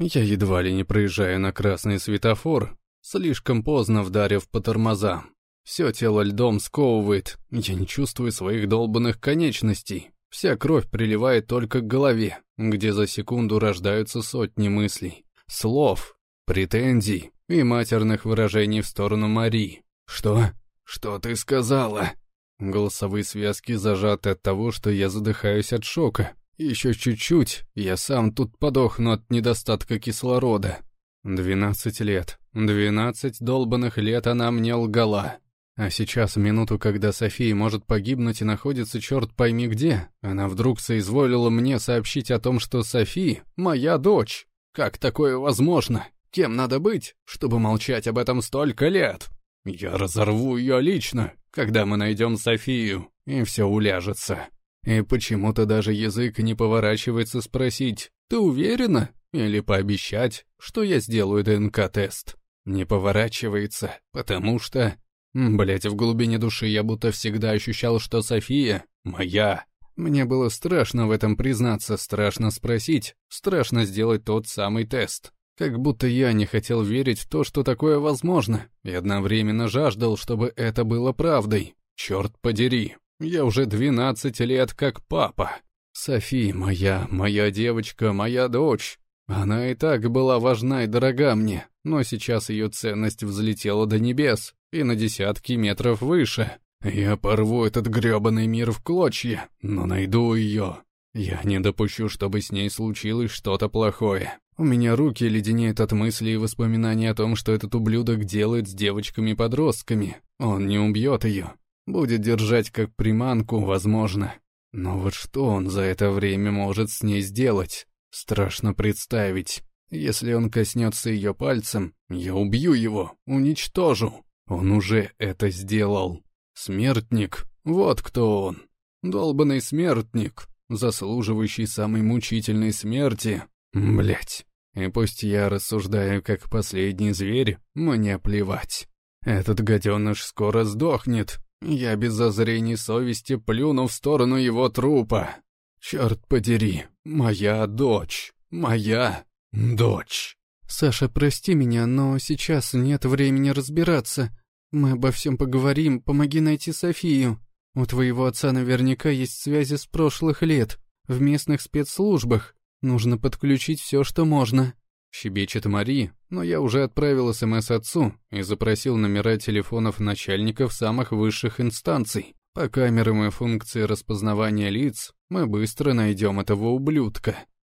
Я едва ли не проезжаю на красный светофор, слишком поздно вдарив по тормозам. Все тело льдом сковывает, я не чувствую своих долбанных конечностей. Вся кровь приливает только к голове, где за секунду рождаются сотни мыслей, слов, претензий и матерных выражений в сторону Мари. «Что? Что ты сказала?» Голосовые связки зажаты от того, что я задыхаюсь от шока. Еще чуть-чуть, я сам тут подохну от недостатка кислорода. Двенадцать лет. Двенадцать долбанных лет она мне лгала. А сейчас, минуту, когда София может погибнуть и находится черт пойми где, она вдруг соизволила мне сообщить о том, что София — моя дочь. Как такое возможно? Кем надо быть, чтобы молчать об этом столько лет? Я разорву ее лично, когда мы найдем Софию, и все уляжется. И почему-то даже язык не поворачивается спросить, «Ты уверена?» Или пообещать, что я сделаю ДНК-тест. Не поворачивается, потому что... Блять, в глубине души я будто всегда ощущал, что София моя. Мне было страшно в этом признаться, страшно спросить, страшно сделать тот самый тест. Как будто я не хотел верить в то, что такое возможно, и одновременно жаждал, чтобы это было правдой. Черт подери, я уже 12 лет как папа. Софи моя, моя девочка, моя дочь. Она и так была важна и дорога мне, но сейчас ее ценность взлетела до небес и на десятки метров выше. Я порву этот грёбаный мир в клочья, но найду ее. Я не допущу, чтобы с ней случилось что-то плохое. У меня руки леденеют от мыслей и воспоминаний о том, что этот ублюдок делает с девочками-подростками. Он не убьет ее. Будет держать как приманку, возможно. Но вот что он за это время может с ней сделать? Страшно представить. Если он коснется ее пальцем, я убью его, уничтожу. Он уже это сделал. Смертник, вот кто он. Долбанный смертник, заслуживающий самой мучительной смерти. Блять. И пусть я рассуждаю как последний зверь, мне плевать. Этот гаденыш скоро сдохнет. Я без зазрений совести плюну в сторону его трупа. Черт подери, моя дочь, моя дочь. Саша, прости меня, но сейчас нет времени разбираться. Мы обо всем поговорим, помоги найти Софию. У твоего отца наверняка есть связи с прошлых лет, в местных спецслужбах. Нужно подключить все, что можно. Щебечет Мари, но я уже отправил СМС отцу и запросил номера телефонов начальников самых высших инстанций. По камерам и функции распознавания лиц мы быстро найдем этого ублюдка.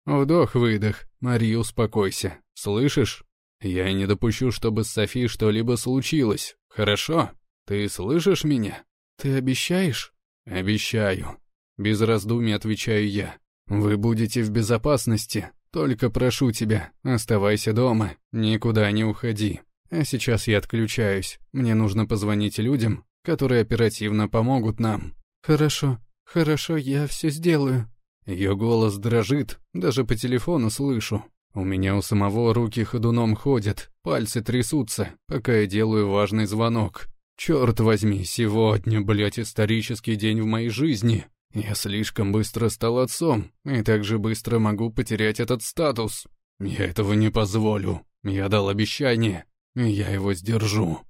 Вдох-выдох, Мари, успокойся. Слышишь? Я не допущу, чтобы с Софи что-либо случилось. Хорошо? Ты слышишь меня? Ты обещаешь? Обещаю. Без раздумий отвечаю я. Вы будете в безопасности. Только прошу тебя, оставайся дома, никуда не уходи. А сейчас я отключаюсь. Мне нужно позвонить людям, которые оперативно помогут нам. Хорошо, хорошо, я все сделаю. Ее голос дрожит, даже по телефону слышу. У меня у самого руки ходуном ходят, пальцы трясутся, пока я делаю важный звонок. Черт возьми, сегодня, блядь, исторический день в моей жизни. Я слишком быстро стал отцом, и так же быстро могу потерять этот статус. Я этого не позволю. Я дал обещание, и я его сдержу.